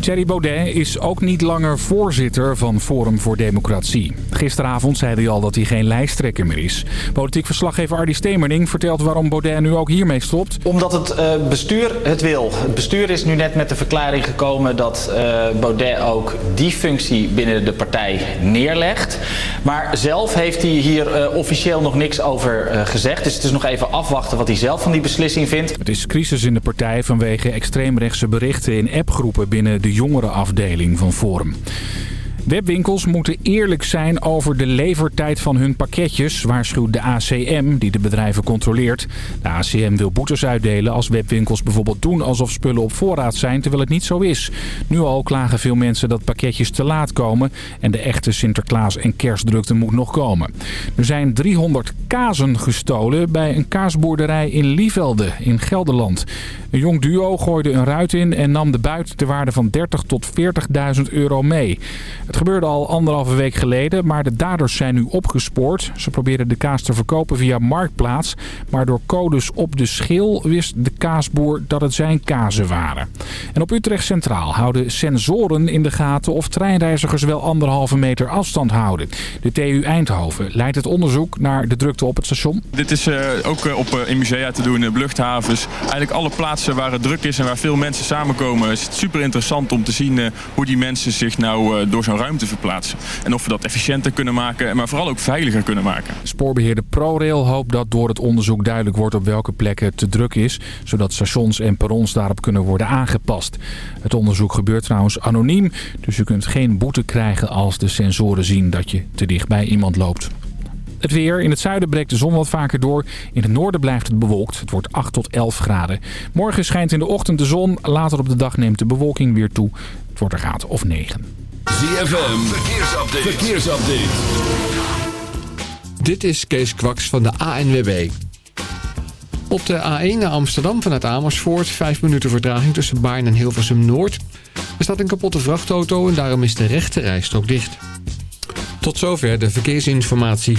Thierry Baudet is ook niet langer voorzitter van Forum voor Democratie. Gisteravond zei hij al dat hij geen lijsttrekker meer is. Politiek verslaggever Ardi Stemerding vertelt waarom Baudet nu ook hiermee stopt. Omdat het uh, bestuur het wil. Het bestuur is nu net met de verklaring gekomen dat uh, Baudet ook die functie binnen de partij neerlegt. Maar zelf heeft hij hier uh, officieel nog niks over gezegd. Dus het is nog even afwachten wat hij zelf van die beslissing vindt. Het is crisis in de partij vanwege extreemrechtse berichten in appgroepen binnen de jongerenafdeling van Forum. Webwinkels moeten eerlijk zijn over de levertijd van hun pakketjes, waarschuwt de ACM die de bedrijven controleert. De ACM wil boetes uitdelen als webwinkels bijvoorbeeld doen alsof spullen op voorraad zijn, terwijl het niet zo is. Nu al klagen veel mensen dat pakketjes te laat komen en de echte Sinterklaas- en kerstdrukte moet nog komen. Er zijn 300 kazen gestolen bij een kaasboerderij in Lievelde in Gelderland. Een jong duo gooide een ruit in en nam de buit ter waarde van 30 tot 40.000 euro mee. Het gebeurde al anderhalve week geleden, maar de daders zijn nu opgespoord. Ze probeerden de kaas te verkopen via Marktplaats. Maar door codes op de schil wist de kaasboer dat het zijn kazen waren. En op Utrecht Centraal houden sensoren in de gaten of treinreizigers wel anderhalve meter afstand houden. De TU Eindhoven leidt het onderzoek naar de drukte op het station. Dit is uh, ook uh, op, uh, in musea te doen, luchthavens. Eigenlijk alle plaatsen waar het druk is en waar veel mensen samenkomen. is het super interessant om te zien hoe die mensen zich nou door zo'n ruimte verplaatsen. En of we dat efficiënter kunnen maken, maar vooral ook veiliger kunnen maken. Spoorbeheerder ProRail hoopt dat door het onderzoek duidelijk wordt op welke plekken het te druk is. Zodat stations en perrons daarop kunnen worden aangepast. Het onderzoek gebeurt trouwens anoniem. Dus u kunt geen boete krijgen als de sensoren zien dat je te dicht bij iemand loopt. Het weer. In het zuiden breekt de zon wat vaker door. In het noorden blijft het bewolkt. Het wordt 8 tot 11 graden. Morgen schijnt in de ochtend de zon. Later op de dag neemt de bewolking weer toe. Het wordt een graad of 9. ZFM, verkeersupdate. verkeersupdate. Dit is Kees Kwaks van de ANWB. Op de A1 naar Amsterdam vanuit Amersfoort... 5 minuten vertraging tussen Baarn en Hilversum Noord. Er staat een kapotte vrachtauto en daarom is de rechte rijstrook dicht. Tot zover de verkeersinformatie.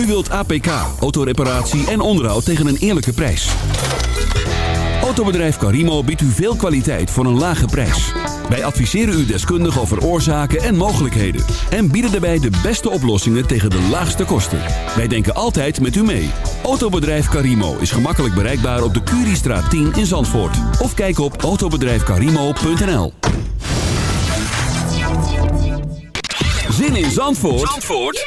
U wilt APK, autoreparatie en onderhoud tegen een eerlijke prijs. Autobedrijf Carimo biedt u veel kwaliteit voor een lage prijs. Wij adviseren u deskundig over oorzaken en mogelijkheden. En bieden daarbij de beste oplossingen tegen de laagste kosten. Wij denken altijd met u mee. Autobedrijf Carimo is gemakkelijk bereikbaar op de Curiestraat 10 in Zandvoort. Of kijk op autobedrijfcarimo.nl Zin in Zandvoort, Zandvoort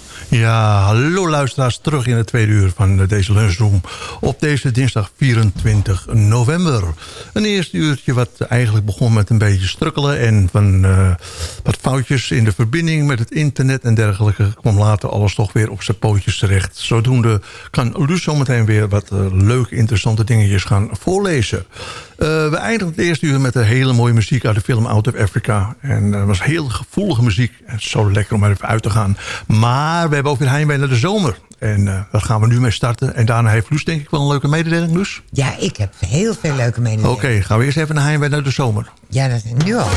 Ja, hallo luisteraars, terug in het tweede uur van deze lunchroom op deze dinsdag 24 november. Een eerste uurtje wat eigenlijk begon met een beetje strukkelen en van uh, wat foutjes in de verbinding met het internet en dergelijke kwam later alles toch weer op zijn pootjes terecht. Zodoende kan Luus zometeen weer wat uh, leuke, interessante dingetjes gaan voorlezen. We eindigen het eerste uur met een hele mooie muziek uit de film Out of Africa. En dat was heel gevoelige muziek. Zo lekker om er even uit te gaan. Maar we hebben ook weer heimwee naar de zomer. En uh, daar gaan we nu mee starten. En daarna heeft Loes denk ik wel een leuke mededeling, Loes? Ja, ik heb heel veel leuke mededelingen. Oké, okay, gaan we eerst even naar heimwee naar de zomer. Ja, dat is nu al.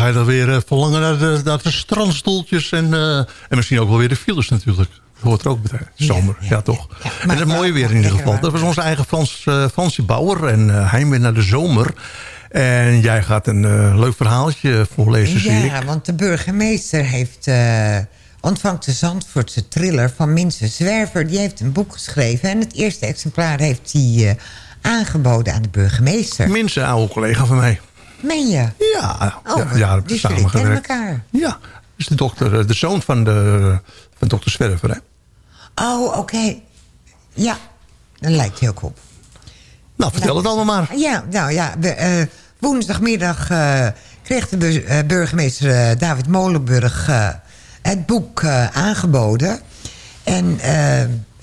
Ga je dan weer eh, verlangen naar de, naar de strandstoeltjes en, eh, en misschien ook wel weer de files natuurlijk. Dat hoort er ook bij. Zomer, ja, toch. en het mooie weer in ieder geval. Dat was onze eigen Frans, eh Fransie Bauer en eh heimwee naar de zomer. En jij gaat een leuk verhaaltje voorlezen, zie ik. Ja, want de burgemeester heeft, eh, ontvangt de Zandvoortse thriller van Minse Zwerver. Die heeft een boek geschreven en het eerste exemplaar heeft hij aangeboden aan de burgemeester. Minse, oude collega van mij. Meen je? Ja, Oh, ja, dus samen gewerkt. elkaar. Ja, dat is de, dokter, eh, de zoon van, de, van dokter Zwerver, hè? Oh, oké. Ja, dat lijkt heel op. Nou, vertel het allemaal maar. Ja, nou ja, we, eh, woensdagmiddag eh, kreeg de bur- burgemeester David Molenburg het boek aangeboden. En,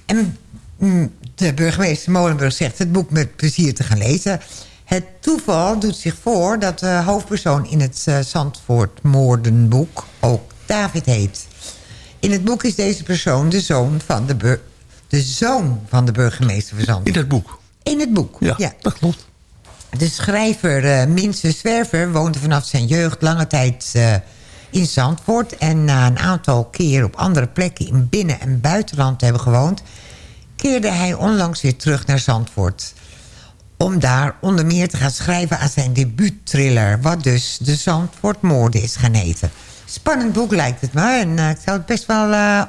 en mm, de burgemeester Molenburg zegt het boek met plezier te gaan lezen. Het toeval doet zich voor dat de hoofdpersoon in het uh, Zandvoort moordenboek ook David heet. In het boek is deze persoon de zoon van de, de, zoon van de burgemeester van Zandvoort. In het boek. In het boek, Ja, ja. dat klopt. De schrijver uh, Minse Zwerver woonde vanaf zijn jeugd lange tijd uh, in Zandvoort. En na een aantal keer op andere plekken in binnen- en buitenland te hebben gewoond... keerde hij onlangs weer terug naar Zandvoort. Om daar onder meer te gaan schrijven aan zijn debuuttriller... wat dus de Zandvoortmoorden is gaan heten. Spannend boek lijkt het me. En uh, ik zou het best wel uh,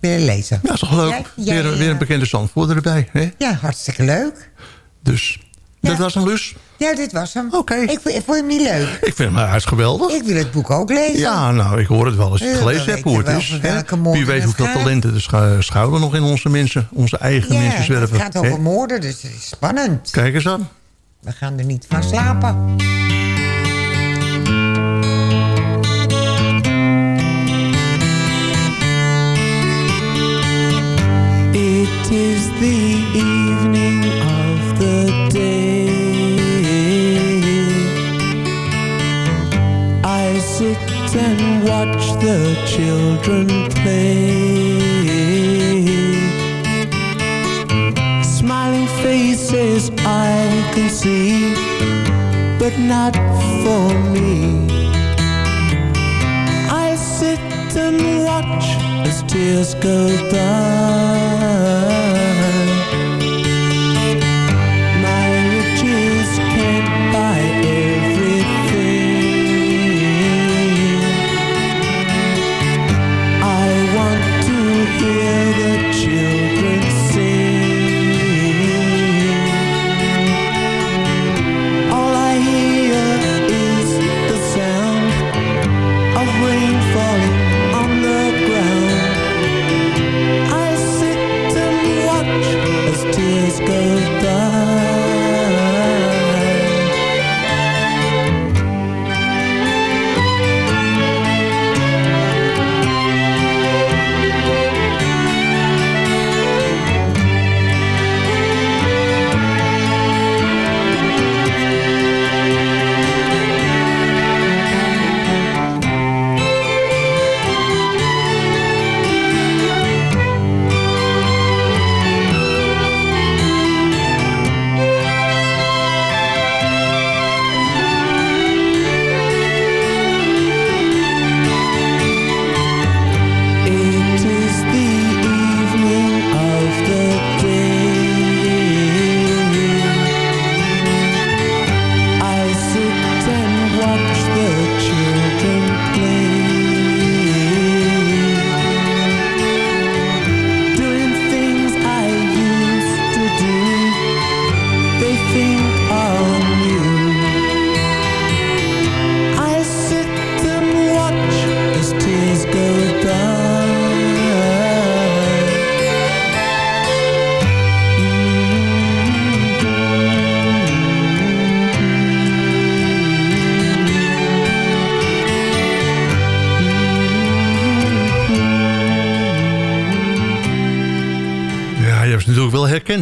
willen lezen. Ja, is toch leuk. Weer, weer een eh, bekende Zandvoorter erbij. Hè? Ja, hartstikke leuk. Dus, dat was een lus. Ja, dit was hem. Oké. Ik, ik vond hem niet leuk. Ik vind hem huis geweldig. Ik wil het boek ook lezen. Ja, nou, ik hoor het wel als je het Ja, gelezen hebt hoe het is. hè. Wie weet hoeveel talenten er schu- schuilen nog in onze mensen. Onze eigen Ja, mensen zwerven. het gaat over moorden, dus het is spannend. Kijk eens aan. We gaan er niet van slapen.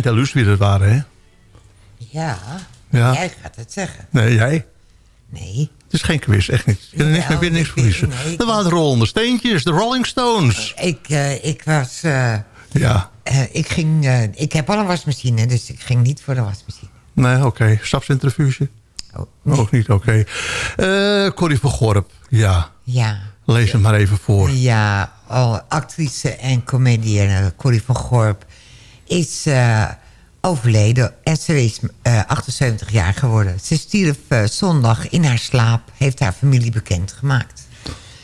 Herkend, hè, Luus, wie dat waren, hè? Ja, Ja. jij gaat het zeggen. Nee, jij? Nee. Het is geen quiz, echt niet. Je kan er niks, meer niks ik- verliezen. nee, ik- Dat waren de rollende steentjes, de Rolling Stones. Ik, eh, ik was... eh, Ja, eh, ik, ging, ik heb al een wasmachine, dus ik ging niet voor de wasmachine. nee, oké. Stapcentrifuge? Oh, nee. Ook niet, oké. Eh Corrie van Gorp, ja. Ja. Lees hem maar even voor. Ja, al actrice en comedienne Corrie van Gorp is eh, overleden. En ze is eh, 78 jaar geworden. Ze stierf eh, zondag in haar slaap, heeft haar familie bekendgemaakt.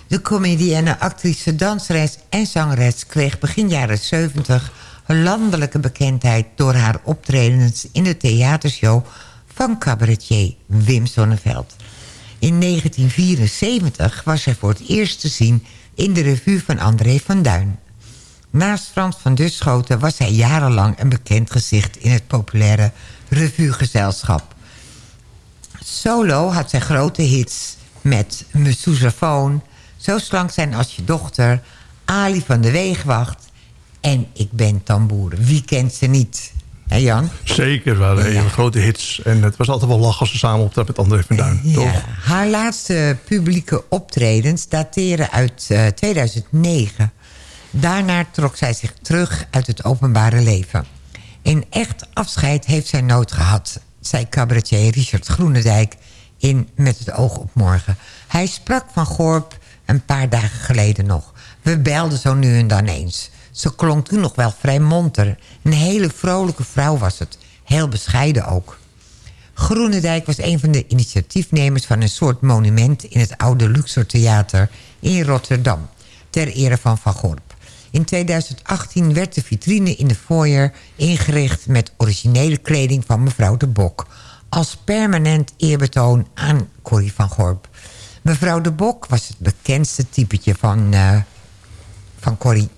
De comedienne, actrice, danseres en zangeres... kreeg begin jaren 70 een landelijke bekendheid... door haar optredens in de theatershow van cabaretier Wim Sonneveld. In 1974 was zij voor het eerst te zien in de revue van André van Duin. Naast Frans van Duschoten was hij jarenlang een bekend gezicht... in het populaire revuegezelschap. Solo had zij grote hits met Me Sousaphone... Zo slank zijn als je dochter... Ali van de Weegwacht en Ik ben tamboer. Wie kent ze niet? Hé Jan? Zeker, waren hele grote hits. En het was altijd wel lachen als ze samen optrad met André van Duin, toch? Ja, haar laatste publieke optredens dateren uit eh, 2009. Daarna trok zij zich terug uit het openbare leven. Een echt afscheid heeft zij nooit gehad, zei cabaretier Richard Groenendijk in Met het oog op morgen. Hij sprak van Gorp een paar dagen geleden nog. We belden zo nu en dan eens. Ze klonk toen nog wel vrij monter. Een hele vrolijke vrouw was het. Heel bescheiden ook. Groenendijk was een van de initiatiefnemers van een soort monument... in het oude Luxor Theater in Rotterdam, ter ere van Van Gorp. In 2018 werd de vitrine in de foyer ingericht... met originele kleding van mevrouw de Bok... als permanent eerbetoon aan Corrie van Gorp. Mevrouw de Bok was het bekendste typetje van, eh, van Corrie.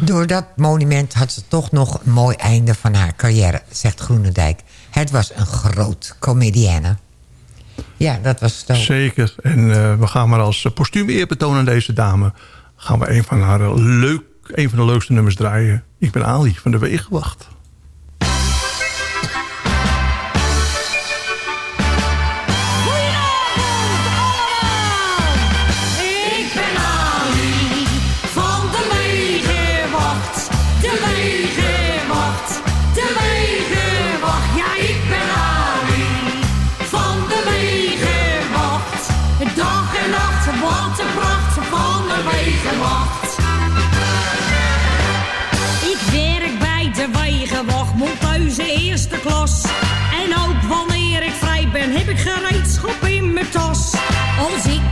Door dat monument had ze toch nog een mooi einde van haar carrière, zegt Groenendijk. Het was een groot comedienne. Ja, dat was het. Zeker. En eh, we gaan maar als uh, postuum eerbetoon aan deze dame... gaan we een van haar eh, leuk, een van de leukste nummers draaien. Ik ben Ali van de Wegenwacht.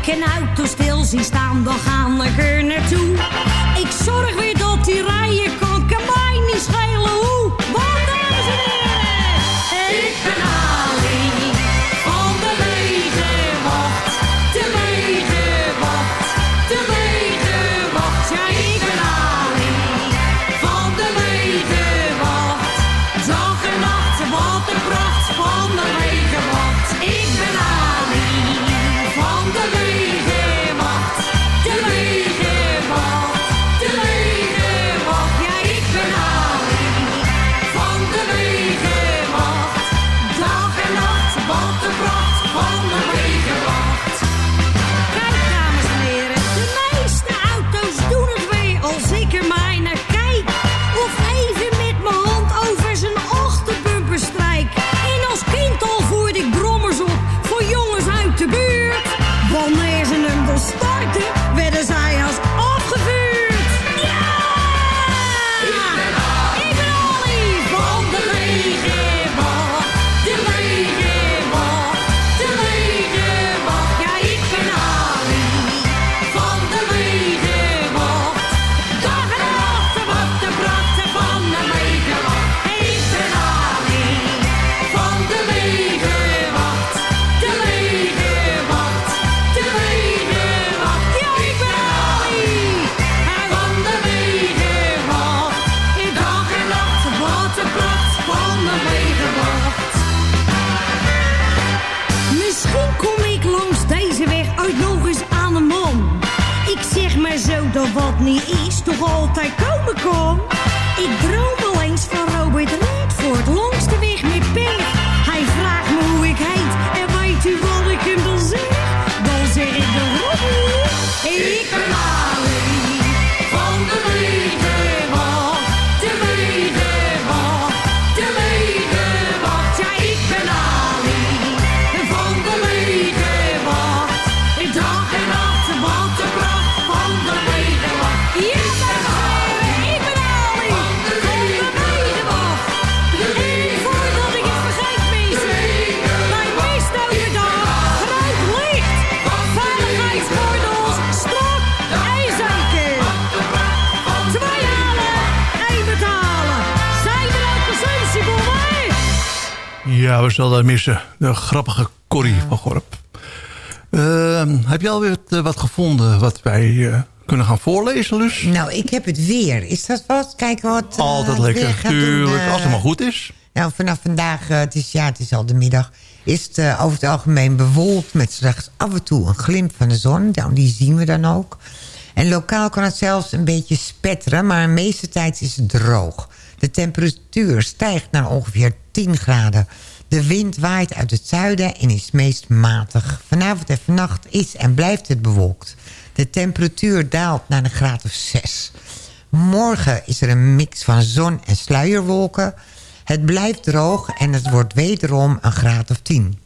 Een auto stil zie staan, dan ga ik er naartoe. wat niet is, toch altijd komen kom. Ik droom al eens van Robert Redford, langs de weg met Pink. Hij vraagt me hoe ik heet en weet u wat ik hem dan zeg? Dan zeg ik de Robert. Ik ben Ja, we zullen dat missen. De grappige Corrie van Gorp. Ehm, heb je alweer wat, eh, wat gevonden wat wij eh, kunnen gaan voorlezen, Lus? Nou, ik heb het weer. Is dat wat? Kijken wat eh, Altijd weer lekker, tuurlijk. doen, eh. Als het maar goed is. Nou, vanaf vandaag, eh, het is, ja, het is al de middag... is het eh, over het algemeen bewolkt met slechts af en toe een glimp van de zon. Nou, die zien we dan ook. En lokaal kan het zelfs een beetje spetteren... maar de meeste tijd is het droog. De temperatuur stijgt naar ongeveer 10 graden. De wind waait uit het zuiden en is meest matig. Vanavond en vannacht is en blijft het bewolkt. De temperatuur daalt naar een graad of 6. Morgen is er een mix van zon en sluierwolken. Het blijft droog en het wordt wederom een graad of 10.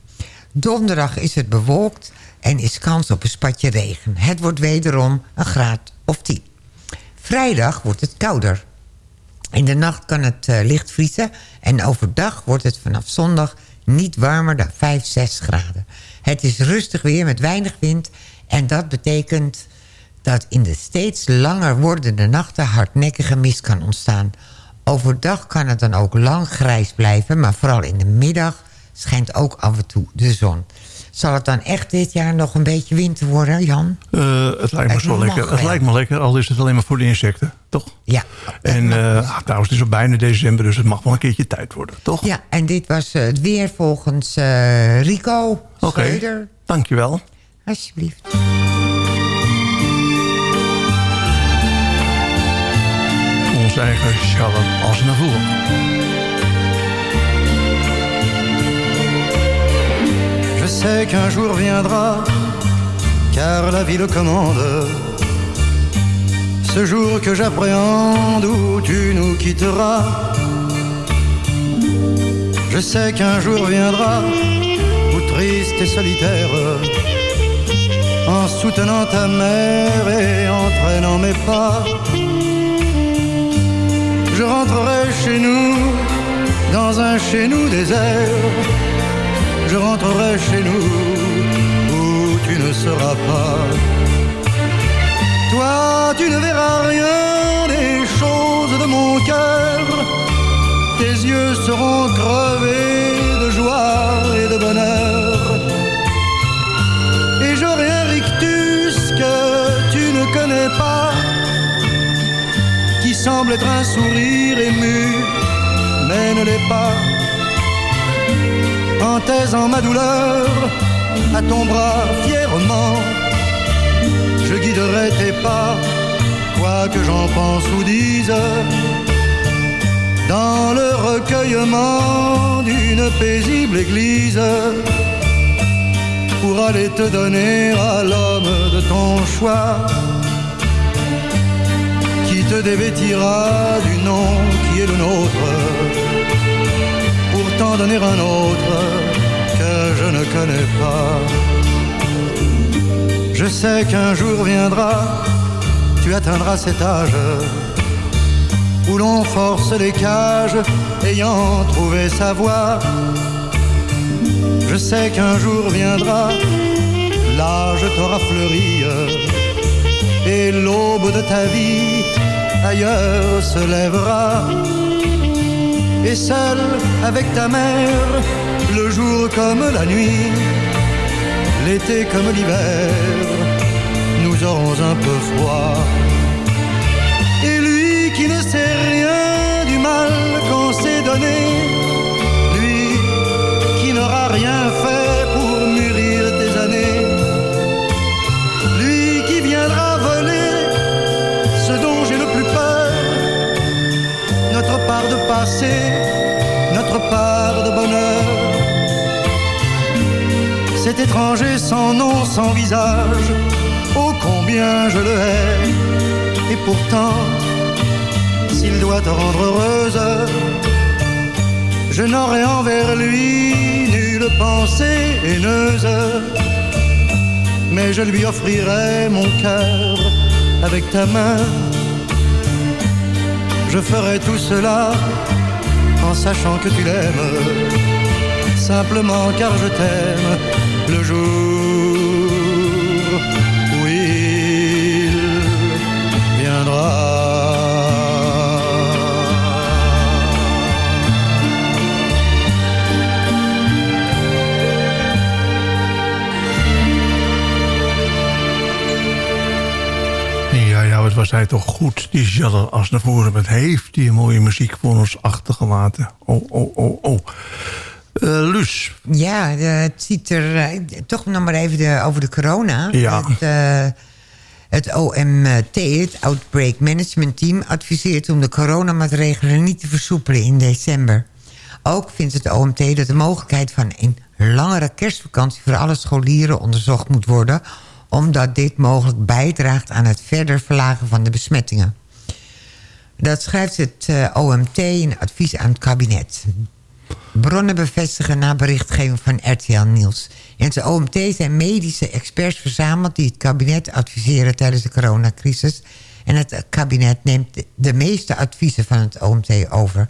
Donderdag is het bewolkt en is kans op een spatje regen. Het wordt wederom een graad of 10. Vrijdag wordt het kouder. In de nacht kan het eh, licht vriezen en overdag wordt het vanaf zondag niet warmer dan 5, 6 graden. Het is rustig weer met weinig wind en dat betekent dat in de steeds langer wordende nachten hardnekkige mist kan ontstaan. Overdag kan het dan ook lang grijs blijven, maar vooral in de middag schijnt ook af en toe de zon. Zal het dan echt dit jaar nog een beetje winter worden, Jan? Eh, het lijkt me zo lekker. Het lijkt me lekker, al is het alleen maar voor de insecten, toch? Ja. En ah, trouwens, het is al bijna december, dus het mag wel een keertje tijd worden, toch? Ja, en dit was eh, het weer volgens eh, Rico Oké, Schreuder. dankjewel. Alsjeblieft. Ons eigen Charlotte Aznavour. Sais qu'un jour viendra, car la vie le commande. Ce jour que j'appréhende où tu nous quitteras. Je sais qu'un jour viendra, où triste et solitaire, en soutenant ta mère et en traînant mes pas, je rentrerai chez nous, dans un chez nous désert je rentrerai chez nous où tu ne seras pas. Toi, tu ne verras rien des choses de mon cœur. Tes yeux seront crevés de joie et de bonheur. Et j'aurai un rictus que tu ne connais pas, qui semble être un sourire ému, mais ne l'est pas en ma douleur à ton bras fièrement. Je guiderai tes pas, quoi que j'en pense ou dise, dans le recueillement d'une paisible église, pour aller te donner à l'homme de ton choix, qui te dévêtira du nom qui est le nôtre t'en donner un autre que je ne connais pas. Je sais qu'un jour viendra, tu atteindras cet âge où l'on force les cages ayant trouvé sa voie. Je sais qu'un jour viendra, l'âge t'aura fleuri et l'aube de ta vie ailleurs se lèvera et seul avec ta mère, le jour comme la nuit, l'été comme l'hiver, nous aurons un peu froid. Étranger sans nom, sans visage, oh combien je le hais. Et pourtant, s'il doit te rendre heureuse, je n'aurai envers lui nulle pensée haineuse. Mais je lui offrirai mon cœur avec ta main. Je ferai tout cela en sachant que tu l'aimes, simplement car je t'aime le jour où il viendra. was hij toch goed, die Jadder als naar voren. Wat heeft die mooie muziek voor ons achtergelaten. Oh, oh, oh, oh. Eh, Luus. Ja, het ziet er... eh, toch nog maar even de, over de corona. Ja. Het, eh, het OMT, het Outbreak Management Team... adviseert om de coronamaatregelen niet te versoepelen in december. Ook vindt het OMT dat de mogelijkheid van een langere kerstvakantie... voor alle scholieren onderzocht moet worden... omdat dit mogelijk bijdraagt aan het verder verlagen van de besmettingen. Dat schrijft het OMT in advies aan het kabinet. Bronnen bevestigen na berichtgeving van RTL Nieuws. In het OMT zijn medische experts verzameld... die het kabinet adviseren tijdens de coronacrisis. En het kabinet neemt de- de meeste adviezen van het OMT over.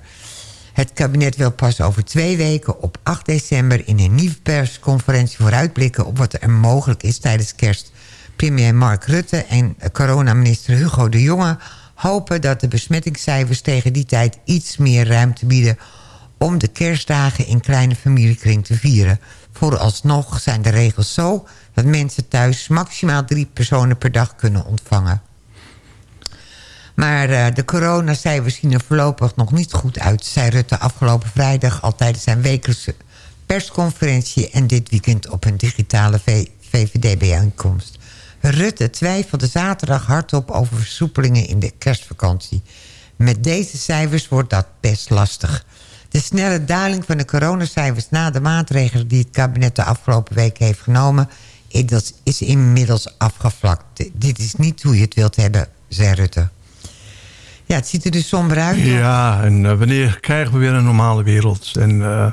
Het kabinet wil pas over twee weken op 8 december... in een nieuwe persconferentie vooruitblikken... op wat er mogelijk is tijdens kerst. Premier Mark Rutte en coronaminister Hugo de Jonge... hopen dat de besmettingscijfers tegen die tijd iets meer ruimte bieden om de kerstdagen in kleine familiekring te vieren. Vooralsnog zijn de regels zo dat mensen thuis maximaal drie personen per dag kunnen ontvangen. Maar eh, de coronacijfers zien er voorlopig nog niet goed uit... zei Rutte afgelopen vrijdag al tijdens zijn wekelijkse persconferentie... en dit weekend op een digitale VVD-bijeenkomst. Rutte twijfelde zaterdag hardop over versoepelingen in de kerstvakantie. Met deze cijfers wordt dat best lastig. De snelle daling van de coronacijfers na de maatregelen... die het kabinet de afgelopen weken heeft genomen... dat is inmiddels afgevlakt. Dit is niet hoe je het wilt hebben, zei Rutte. Ja, het ziet er dus somber uit. Ja, en eh, wanneer krijgen we weer een normale wereld? En eh,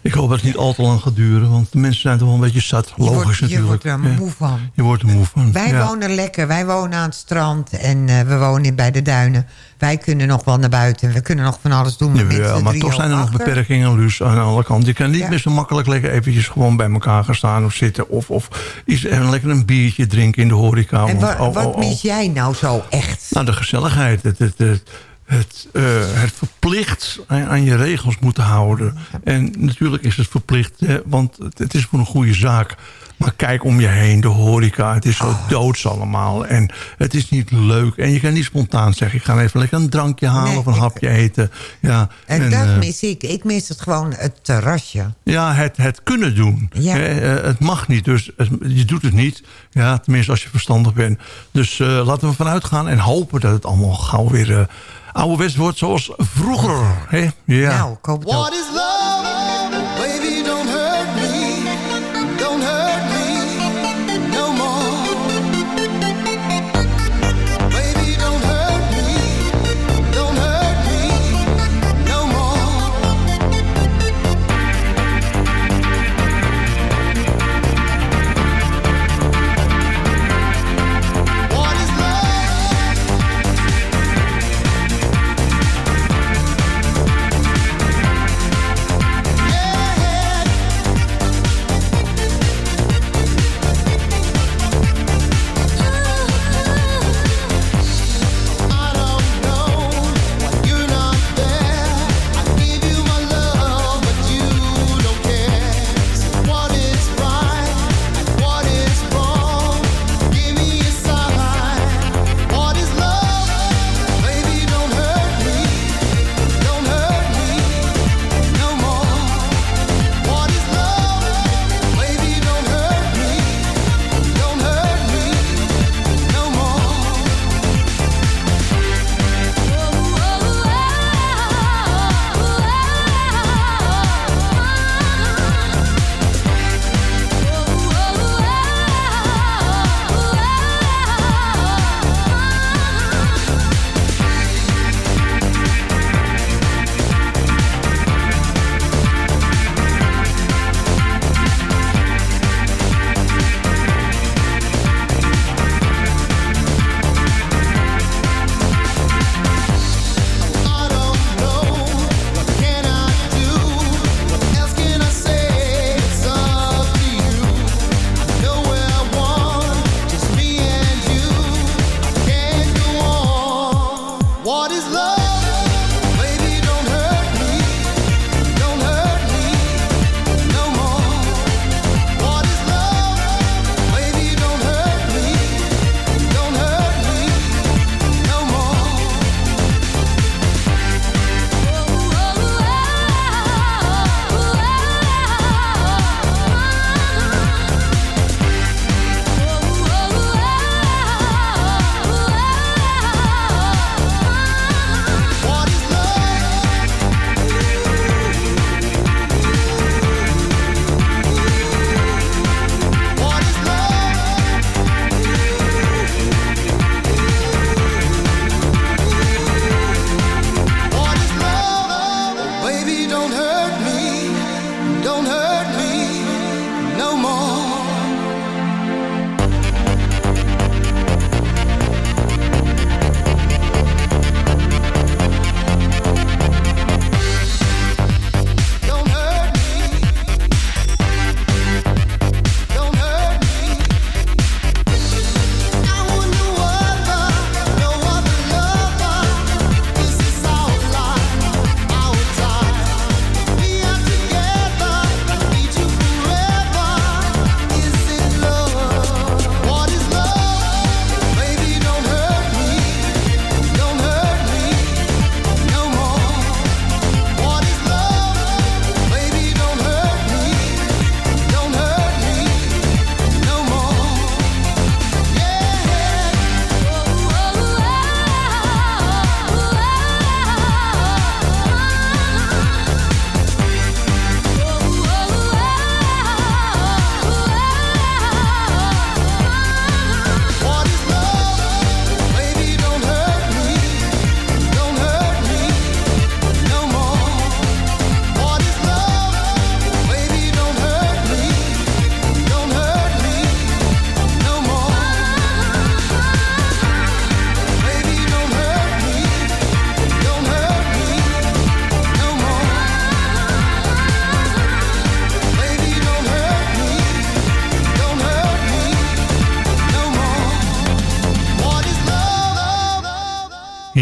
ik hoop dat het niet al te lang gaat duren. Want de mensen zijn toch wel een beetje zat. Je Logisch wordt- je natuurlijk. wordt er Ja. moe van. Je wordt er moe van. Wij ja. wonen lekker. Wij wonen aan het strand. En eh, we wonen bij de duinen. Wij kunnen nog wel naar buiten. We kunnen nog van alles doen. Ja, maar toch zijn er nog beperkingen, Luus, aan alle kanten. Je kan niet Ja. meer zo makkelijk lekker eventjes gewoon bij elkaar gaan staan of zitten. Of, of iets, lekker een biertje drinken in de horeca. En want- wa- oh, wat oh, oh. mis jij nou zo echt? Nou, de gezelligheid. Het, het, het, het, eh, het verplicht aan, aan je regels moeten houden. En natuurlijk is het verplicht, hè, want het, het is voor een goede zaak. Maar kijk om je heen, de horeca, het is zo Oh. doods allemaal. En het is niet leuk. En je kan niet spontaan zeggen, ik ga even lekker een drankje halen Nee, of een ik- hapje eten. Ja, En, dat eh, mis ik. Ik mis het gewoon het terrasje. ja, het, het kunnen doen. Ja. Eh, het mag niet, dus het- je doet het niet. Ja, tenminste als je verstandig bent. Dus eh, laten we vanuit gaan en hopen dat het allemaal gauw weer uh, ouderwets wordt zoals vroeger. Hè? Ja. Nou. What is love?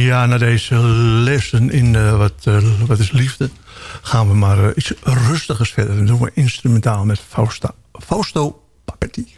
Ja, na deze lessen in eh, wat, eh, wat is liefde... gaan we maar eh, iets rustigers verder. Dan doen we instrumentaal met Fausta, Fausto Papetti.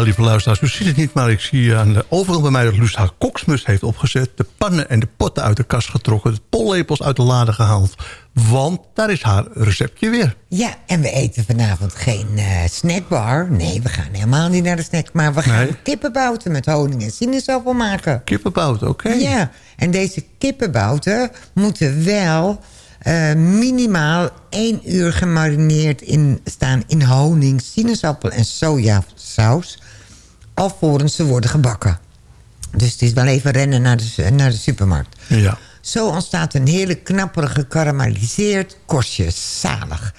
Ja, lieve luisteraars, u ziet het niet, maar ik zie aan de overkant bij mij dat Luus haar koksmus heeft opgezet. De pannen en de potten uit de kast getrokken. De pollepels uit de lade gehaald. Want daar is haar receptje weer. Ja, en we eten vanavond geen eh, snackbar. Nee, we gaan helemaal niet naar de snack. Maar we gaan Nee. kippenbouten met honing en sinaasappel maken. Kippenbout, oké. Ja, en deze kippenbouten moeten wel eh, minimaal één uur gemarineerd in, staan in honing, sinaasappel en sojasaus. Alvorens ze worden gebakken. Dus het is wel even rennen naar de, naar de supermarkt. Ja. Zo ontstaat een hele knapperige gekarameliseerd korstje. Zalig.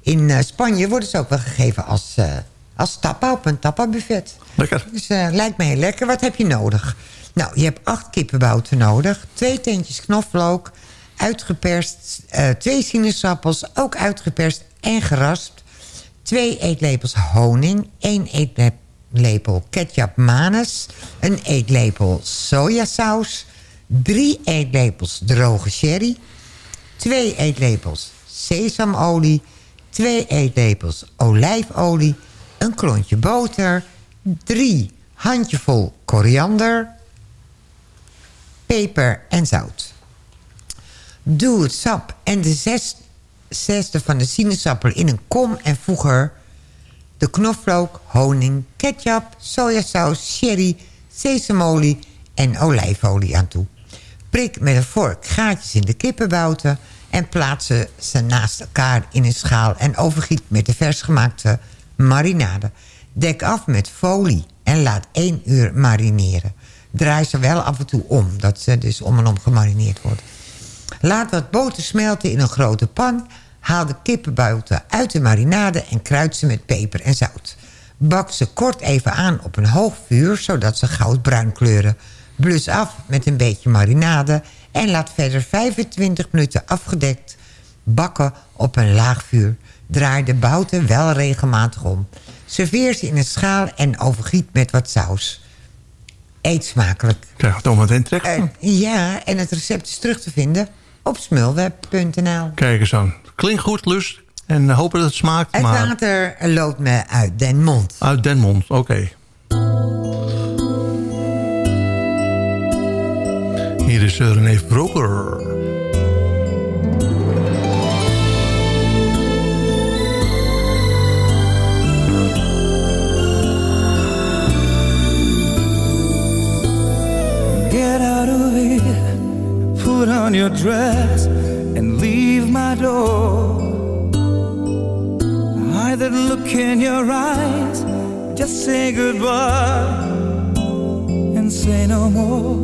In eh, Spanje worden ze ook wel gegeven als, eh als tapa op een tapa-buffet. Lekker. Dus lijkt me heel lekker. Wat heb je nodig? Nou, je hebt acht kippenbouten nodig. Twee teentjes knoflook. Uitgeperst. eh, twee sinaasappels. Ook uitgeperst en geraspt. Twee eetlepels honing. één eetlepel ketchup manis. Een eetlepel sojasaus. Drie eetlepels droge sherry. Twee eetlepels sesamolie. Twee eetlepels olijfolie. Een klontje boter. Drie handjevol koriander. Peper en zout. Doe het sap en de zes, zesde van de sinaasappel in een kom en voeg er de knoflook, honing, ketchup, sojasaus, sherry, sesamolie en olijfolie aan toe. Prik met een vork gaatjes in de kippenbouten en plaats ze naast elkaar in een schaal en overgiet met de versgemaakte marinade. Dek af met folie en laat 1 uur marineren. Draai ze wel af en toe om, dat ze dus om en om gemarineerd worden. Laat wat boter smelten in een grote pan. Haal de kippenbouten uit de marinade en kruid ze met peper en zout. Bak ze kort even aan op een hoog vuur, zodat ze goudbruin kleuren. Blus af met een beetje marinade en laat verder 25 minuten afgedekt bakken op een laag vuur. Draai de bouten wel regelmatig om. Serveer ze in een schaal en overgiet met wat saus. Eet smakelijk. Krijg het meteen trek. Eh, ja, en het recept is terug te vinden op smulweb.nl. Kijk eens aan. klinkt goed, Lus. En eh, hopen dat het smaakt. Het maar water loopt me uit den mond. uit Denmond, oké. Hier is eh, René Vroger. Put on your dress, and leave my door. Hide that look in your eyes, just say goodbye and say no more.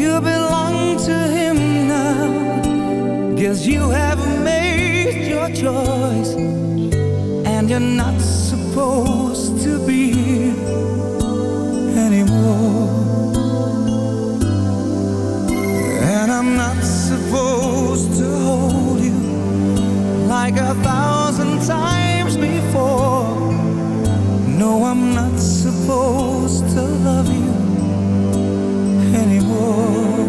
You belong to him now, guess you have made your choice, and you're not supposed to be here anymore. I'm not supposed to hold you like a thousand times before. No, I'm not supposed to love you anymore.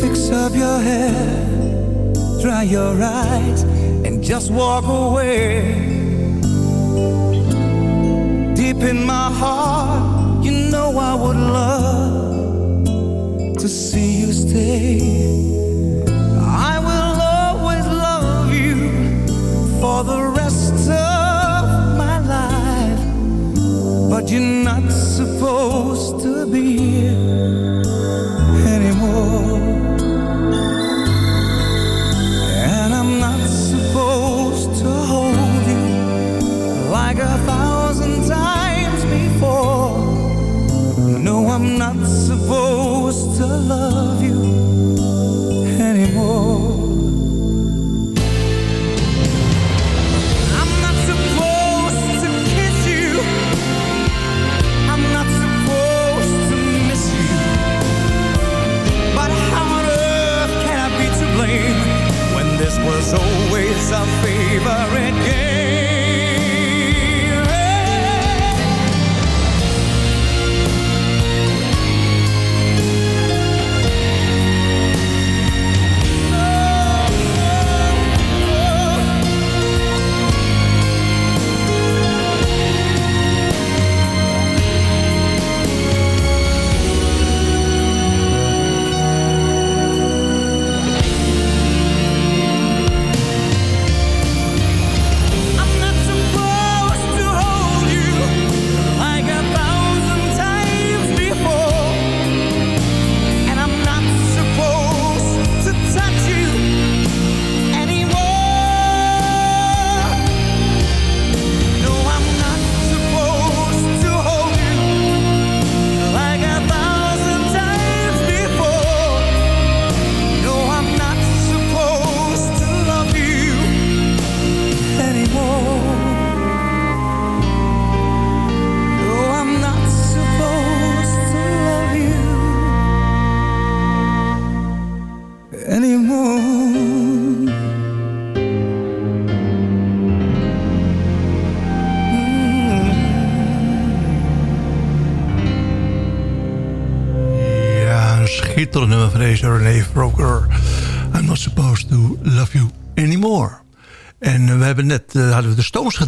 Fix up your hair, dry your eyes, and just walk away deep in my heart, you know I would love to see you stay. I will always love you for the rest of my life, but you're not supposed to be here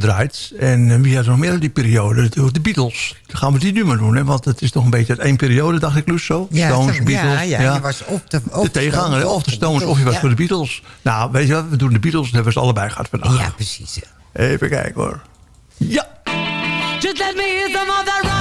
gedraaid. En eh, wie had er nog meer in die periode? De Beatles. Dan gaan we die nu maar doen. Hè? Want het is toch een beetje uit één periode, dacht ik, Luus, zo? Ja, Stones, Beatles. ja, ja, je was of de- of de tegenhanger, Stones of de Stones, of je was ja. voor de Beatles. Nou, weet je wat? We doen de Beatles. Dat hebben we ze allebei gehad vandaag. Ja, precies. Even kijken hoor. Ja. Just let me hear some of that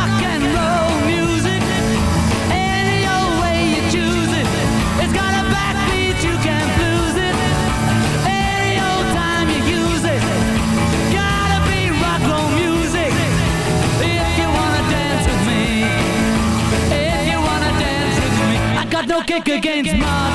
strike against mine.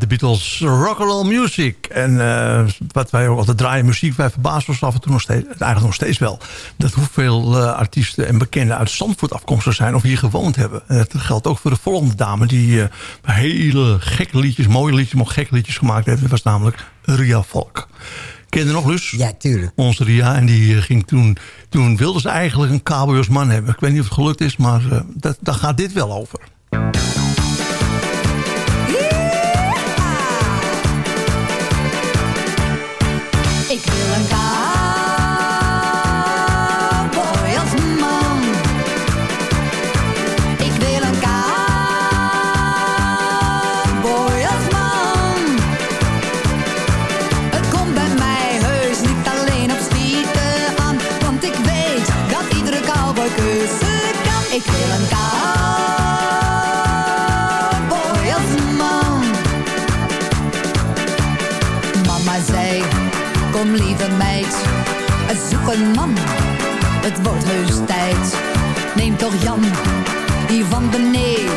De Beatles rock'n'roll music. En eh, wat wij ook altijd draaien, muziek, wij verbazen ons af en toe nog steeds, eigenlijk nog steeds wel, dat hoeveel eh, artiesten en bekenden uit Zandvoort afkomstig zijn of hier gewoond hebben. En dat geldt ook voor de volgende dame die eh, hele gekke liedjes, mooie liedjes, maar ook gekke liedjes gemaakt heeft. Dat was namelijk Ria Volk. Ken je nog, Lus? Ja, tuurlijk. Onze Ria. En die ging toen... Toen wilde ze eigenlijk een kabelsman hebben. Ik weet niet of het gelukt is, maar dat, daar gaat dit wel over. Een man. Het wordt heus tijd. Neem toch Jan, die van beneden,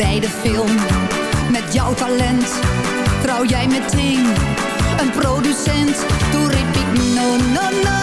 Bij de film, met jouw talent, trouw jij meteen een producent. Toen riep ik no, no, no,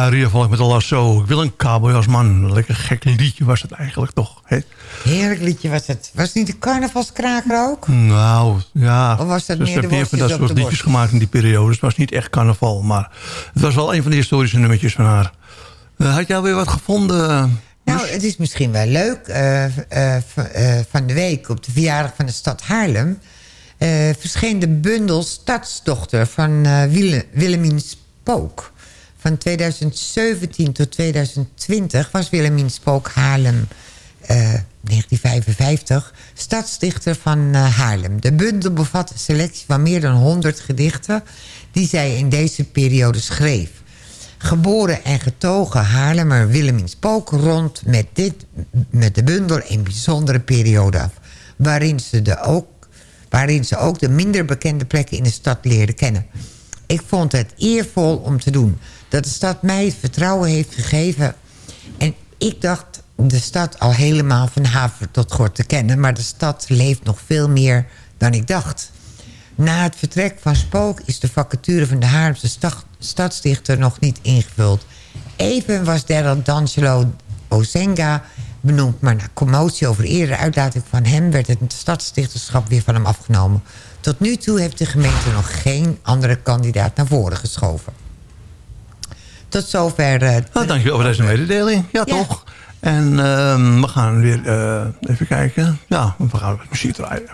Ja, Ria met een lasso. Ik wil een cowboy als man. Lekker gek liedje was het eigenlijk toch. Heerlijk liedje was het. Was het niet de carnavalskraker ook? Nou, ja. Of was dat Dus meer ze de hebben meer van dat soort liedjes gemaakt in die periode. Dus het was niet echt carnaval. Maar het was wel een van de historische nummertjes van haar. Eh, had jij alweer wat gevonden? Nou, het is misschien wel leuk. eh, eh, van de week op de verjaardag van de stad Haarlem... verscheen de bundel Stadsdochter van Wille, Willemien Spook. Van 2017 tot 2020 was Willemien Spook Haarlem... eh, 1955 stadsdichter van eh, Haarlem. De bundel bevat een selectie van meer dan 100 gedichten... die zij in deze periode schreef. Geboren en getogen Haarlemmer Willemien Spook rond met, dit, met de bundel een bijzondere periode af... waarin ze, de ook, waarin ze ook de minder bekende plekken in de stad leerde kennen. Ik vond het eervol om te doen. Dat de stad mij het vertrouwen heeft gegeven. En ik dacht de stad al helemaal van haven tot gort te kennen... maar de stad leeft nog veel meer dan ik dacht... Na het vertrek van Spook is de vacature van de Haarlemse sta- stadsdichter nog niet ingevuld. Even was Daryl D'Angelo Ozenga benoemd... maar na commotie over eerdere uitlating van hem... werd het stadsdichterschap weer van hem afgenomen. Tot nu toe heeft de gemeente nog geen andere kandidaat naar voren geschoven. Tot zover... eh, Nou, dankjewel voor deze mededeling. Ja, Ja. toch? En ehm, we gaan weer eh, even kijken. Ja, we gaan wat muziek draaien.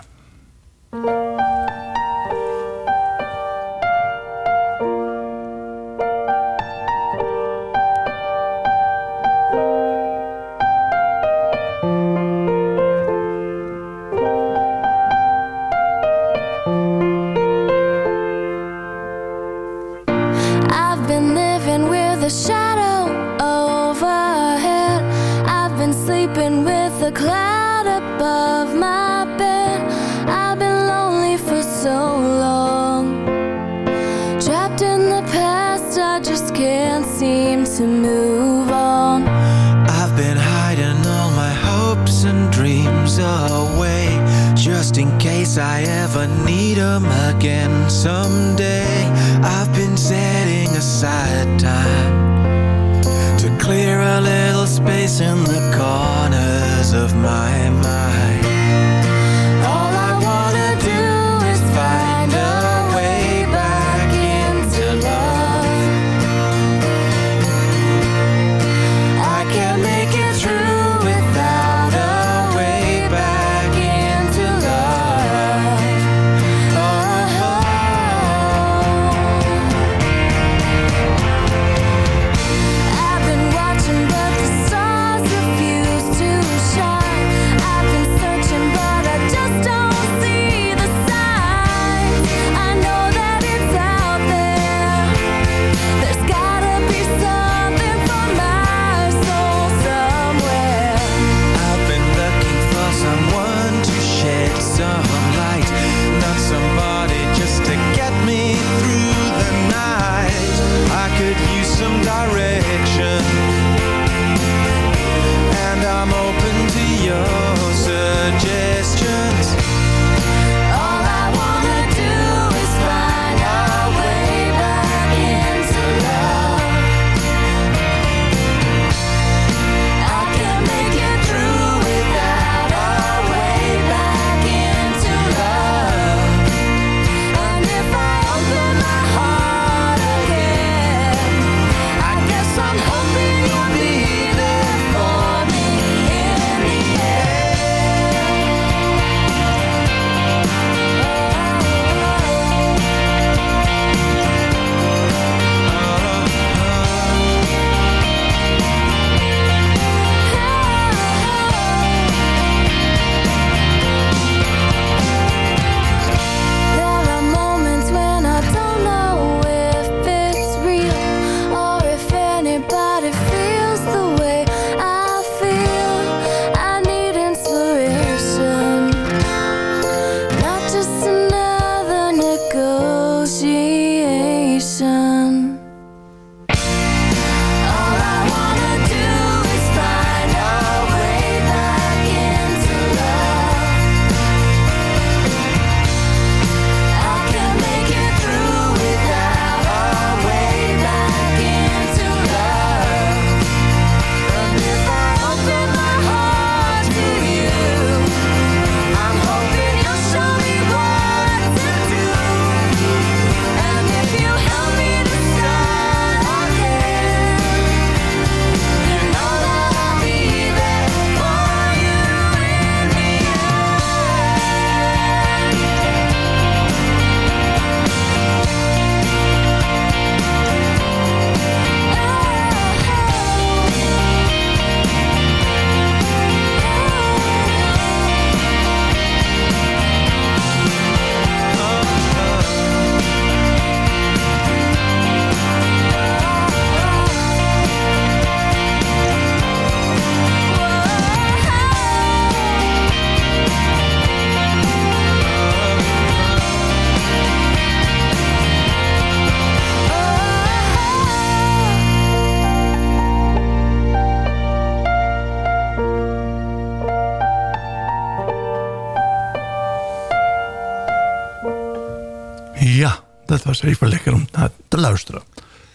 Was even lekker om naar te luisteren.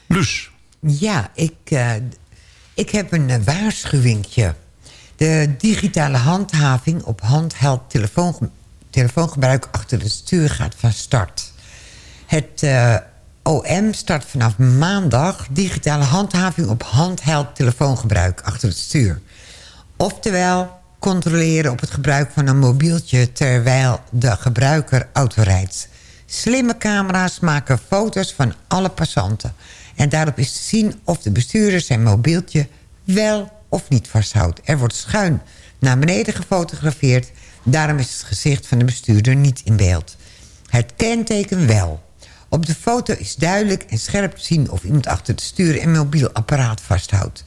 Luus. Ja, ik, eh, ik heb een uh, waarschuwingje. De digitale handhaving op handheld telefoon, telefoongebruik achter het stuur gaat van start. Het uh, OM start vanaf maandag digitale handhaving op handheld telefoongebruik achter het stuur. Oftewel controleren op het gebruik van een mobieltje terwijl de gebruiker autorijdt. Slimme camera's maken foto's van alle passanten. En daarop is te zien of de bestuurder zijn mobieltje wel of niet vasthoudt. Er wordt schuin naar beneden gefotografeerd. Daarom is het gezicht van de bestuurder niet in beeld. Het kenteken wel. Op de foto is duidelijk en scherp te zien of iemand achter het stuur een mobiel apparaat vasthoudt.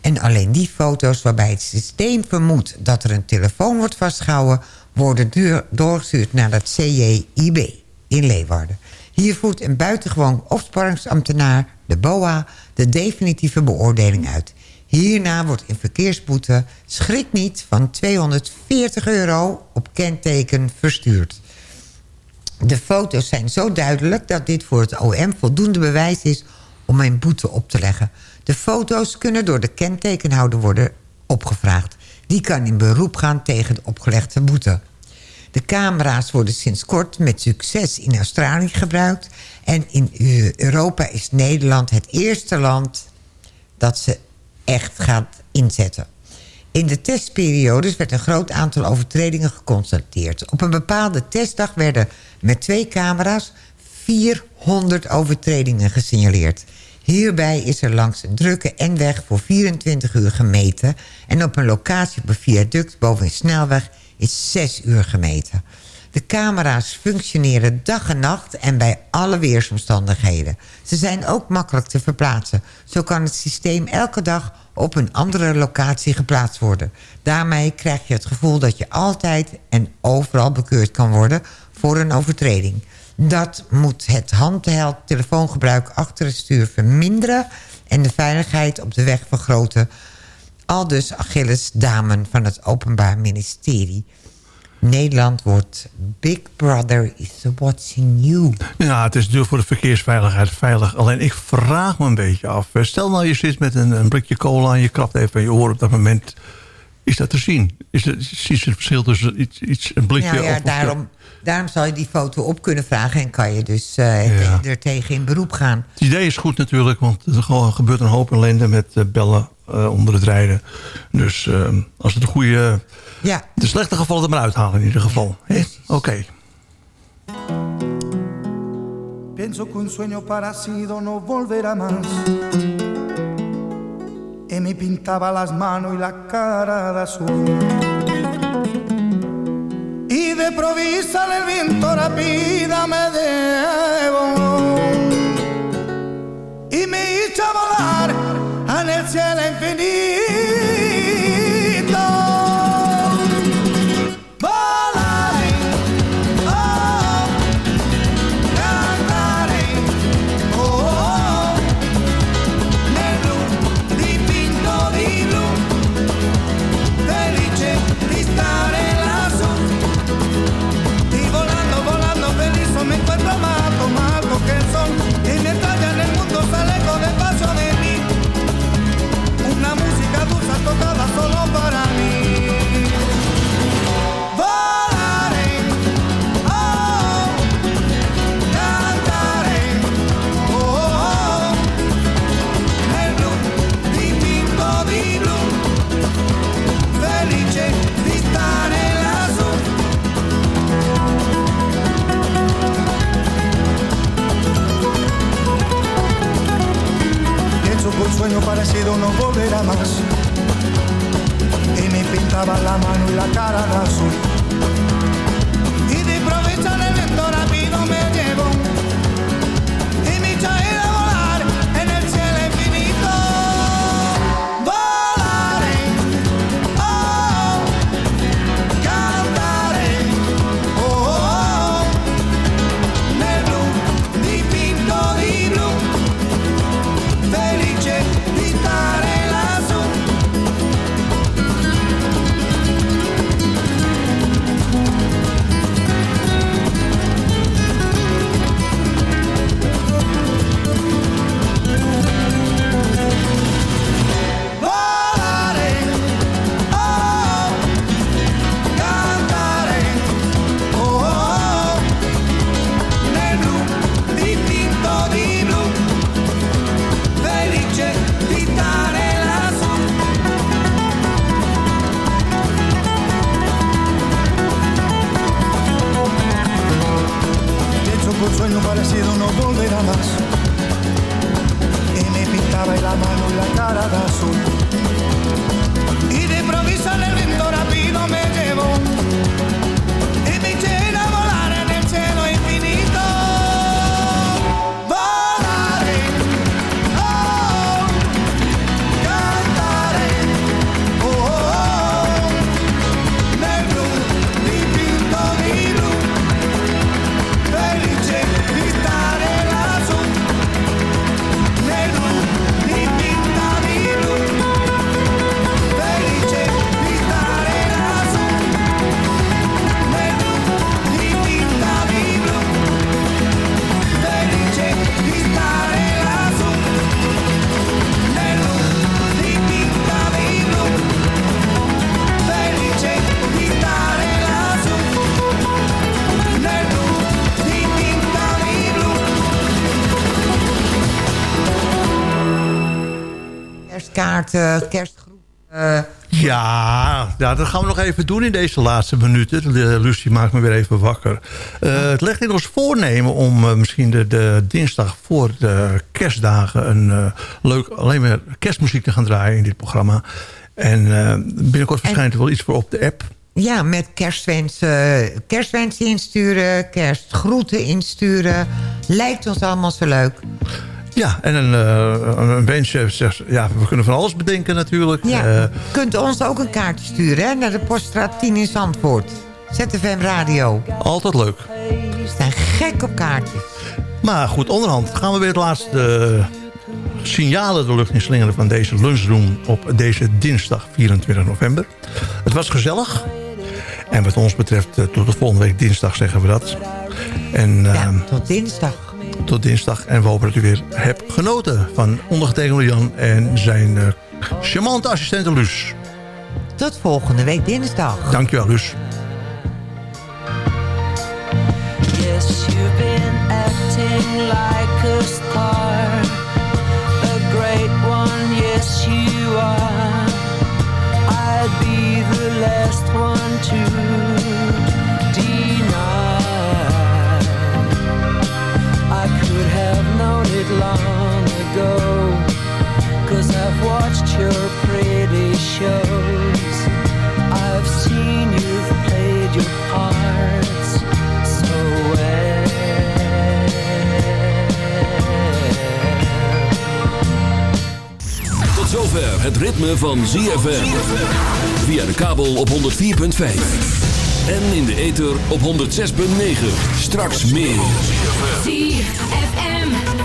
En alleen die foto's waarbij het systeem vermoedt dat er een telefoon wordt vastgehouden... worden doorgestuurd naar het CJIB in Leeuwarden. Hier voert een buitengewoon opsporingsambtenaar, de BOA, de definitieve beoordeling uit. Hierna wordt in verkeersboete, schrik niet, van 240 euro op kenteken verstuurd. De foto's zijn zo duidelijk dat dit voor het OM voldoende bewijs is om een boete op te leggen. De foto's kunnen door de kentekenhouder worden opgevraagd. Die kan in beroep gaan tegen de opgelegde boete. De camera's worden sinds kort met succes in Australië gebruikt. En in Europa is Nederland het eerste land dat ze echt gaat inzetten. In de testperiodes werd een groot aantal overtredingen geconstateerd. Op een bepaalde testdag werden met twee camera's 400 overtredingen gesignaleerd. Hierbij is er langs een drukke N-weg voor 24 uur gemeten... en op een locatie op een viaduct boven een snelweg is 6 uur gemeten. De camera's functioneren dag en nacht en bij alle weersomstandigheden. Ze zijn ook makkelijk te verplaatsen. Zo kan het systeem elke dag op een andere locatie geplaatst worden. Daarmee krijg je het gevoel dat je altijd en overal bekeurd kan worden voor een overtreding. Dat moet het handheld telefoongebruik achter het stuur verminderen... en de veiligheid op de weg vergroten. Al dus Achilles Damen van het Openbaar Ministerie. Nederland wordt Big Brother is watching you. Ja, het is natuurlijk voor de verkeersveiligheid veilig. Alleen ik vraag me een beetje af. Stel nou je zit met een, een blikje cola en je krapt even je oor op dat moment. Is dat te zien? Is het, is het verschil tussen iets, iets een blikje... Nou ja, of, daarom, daarom zal je die foto op kunnen vragen... en kan je dus uh, Ja. er tegen in beroep gaan. Het idee is goed natuurlijk, want er gebeurt een hoop ellende met eh, bellen eh, onder het rijden. Dus eh, als het een goede... Ja. De slechte gevallen er maar uithalen in ieder geval. hè? Oké. Pienso que un sueño parecido no volverá más. Y me pintaba las manos y la cara de azul. Y de provisa el viento rápida me llevó. Y me hizo volar en el cielo infinito. Sueño parecido no volverá más. Y me pintaba la mano y la cara de azul. Kerstkaarten, kerstgroepen. eh, Ja, ja, dat gaan we nog even doen in deze laatste minuten. De, Lucie maakt me weer even wakker. Eh, het legt in ons voornemen om eh, misschien de, de dinsdag voor de kerstdagen... een eh, leuk, alleen maar kerstmuziek te gaan draaien in dit programma. En eh, binnenkort verschijnt er wel iets voor op de app. Ja, met kerstwensen, kerstwensen insturen, kerstgroeten insturen. Lijkt ons allemaal zo leuk. Ja, en een, eh, een zegt... Ja, we kunnen van alles bedenken natuurlijk. Ja, Eh, kunt ons ook een kaartje sturen hè, naar de Poststraat 10 in Zandvoort. ZFM Radio. altijd leuk. We zijn gek op kaartjes. Maar goed, onderhand gaan we weer het laatste signalen de lucht in slingeren van deze lunchroom op deze dinsdag 24 november. Het was gezellig. En wat ons betreft, eh, tot de volgende week dinsdag zeggen we dat. En, eh, Tot dinsdag. Tot dinsdag. En we hopen dat u weer hebt genoten van ondergetekende Jan en zijn eh, charmante assistente Luus. Tot volgende week dinsdag. Dankjewel Luus. Yes, you've been acting like a star, a great one. Yes, you are. I'd be the last one to long ago, cause I've watched your pretty shows. I've seen you've played your parts so Tot zover het ritme van ZFM. Via de kabel op 104.5. En in de ether op 106.9. Straks meer.